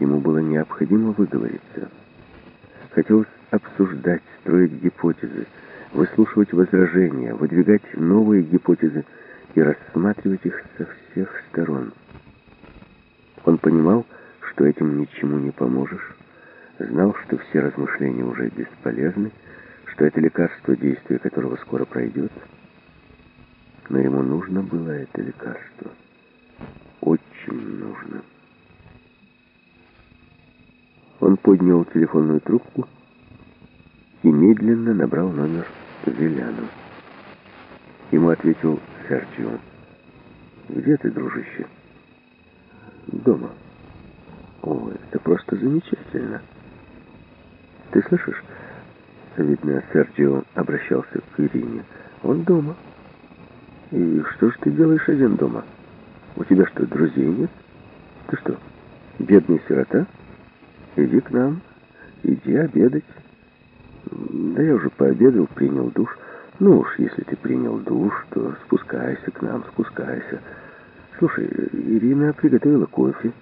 Ему было необходимо выговориться. Хотелось обсуждать, строить гипотезы, выслушивать возражения, выдвигать новые гипотезы и рассматривать их со всех сторон. Он понимал, что этим ничему не поможешь, знал, что все размышления уже бесполезны, что это лекарство, действие которого скоро пройдет, но ему нужно было это лекарство. Очень нужно. Он поднял телефонную трубку и медленно набрал номер Виляну. Ему ответил Серджио. «Где ты, дружище?» «Дома». «О, это просто замечательно». «Ты слышишь?» Видно, Серджио обращался к Ирине. «Он дома». «И что же ты делаешь один дома? У тебя что, друзей нет? Ты что, бедный сирота? Иди к нам, иди обедать». Да я уже пообедал, принял душ. Ну уж, если ты принял душ, то спускайся к нам, спускайся. Слушай, Ирина приготовила кофе.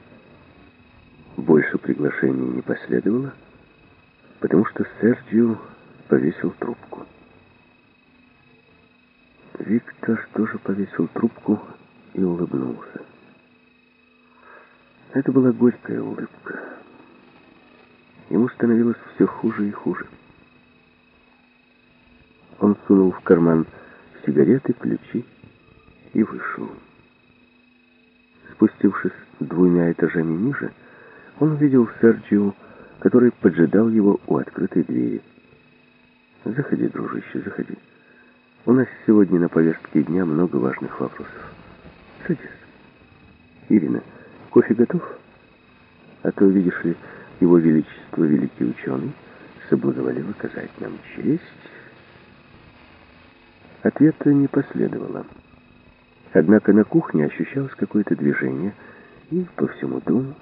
Больше приглашений не последовало, потому что Серджио повесил трубку. Виктор тоже повесил трубку и улыбнулся. Это была горькая улыбка. Ему становилось все хуже и хуже. Он сунул в карман сигареты, ключи и вышел. Спустившись двумя этажами ниже, он увидел Серджио, который поджидал его у открытой двери. «Заходи, дружище, заходи. У нас сегодня на повестке дня много важных вопросов. Садись. Ирина, кофе готов? А то, видишь ли, его величество, великий ученый, соблаговолил оказать нам честь Ответа не последовало. Однако на кухне ощущалось какое-то движение, и по всему дому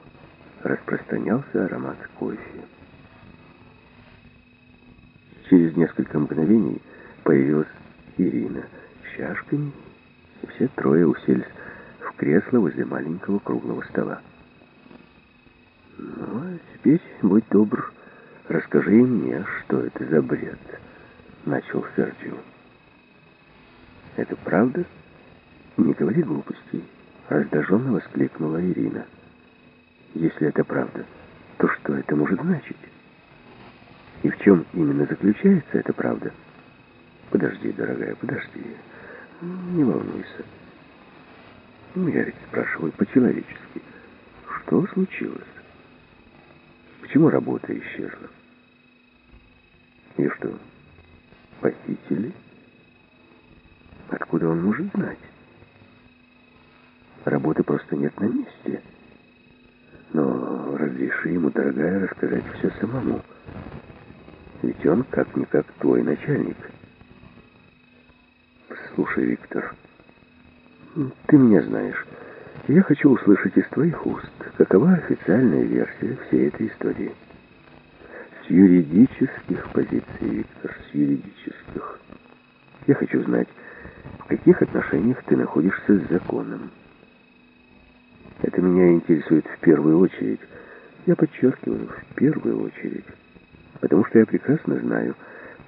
распространялся аромат кофе. Через несколько мгновений появилась Ирина с чашками, и все трое уселись в кресло возле маленького круглого стола. «Ну, а теперь, будь добр, расскажи мне, что это за бред», — начал Серджио. «Это правда?» «Не говори глупостей», — раздраженно воскликнула Ирина. «Если это правда, то что это может значить? И в чем именно заключается эта правда?» «Подожди, дорогая, подожди. Не волнуйся. Ну, я ведь спрашиваю по-человечески. Что случилось? Почему работа исчезла? И что, похитили?» Откуда он может знать? Работы просто нет на месте. Но разреши ему, дорогая, рассказать все самому. Ведь он как-никак твой начальник. Слушай, Виктор, ты меня знаешь. Я хочу услышать из твоих уст, какова официальная версия всей этой истории. С юридических позиций, Виктор, с юридических. Я хочу знать, в каких отношениях ты находишься с законом. Это меня интересует в первую очередь. Я подчеркиваю, в первую очередь. Потому что я прекрасно знаю,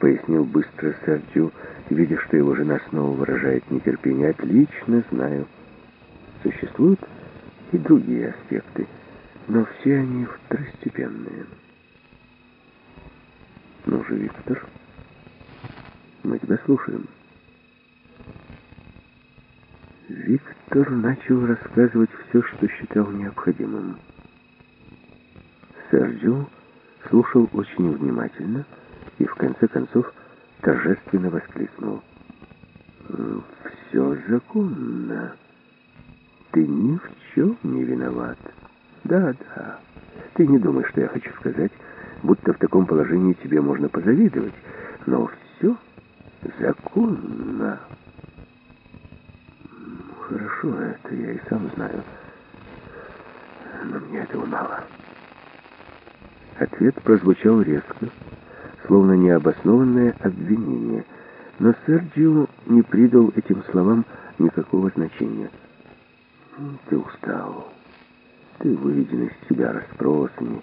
пояснил быстро Серджио, видя, что его жена снова выражает нетерпение. Отлично знаю. Существуют и другие аспекты, но все они второстепенные. Ну же, Виктор, мы тебя слушаем. Виктор начал рассказывать все, что считал необходимым. Серджио слушал очень внимательно и в конце концов торжественно воскликнул. «Все законно. Ты ни в чем не виноват. Да-да. Ты не думаешь, что я хочу сказать, будто в таком положении тебе можно позавидовать, но все законно». Хорошо, это я и сам знаю. Но мне этого мало. Ответ прозвучал резко, словно необоснованное обвинение. Но Серджио не придал этим словам никакого значения. «Ты устал. Ты выведен из себя расспросами,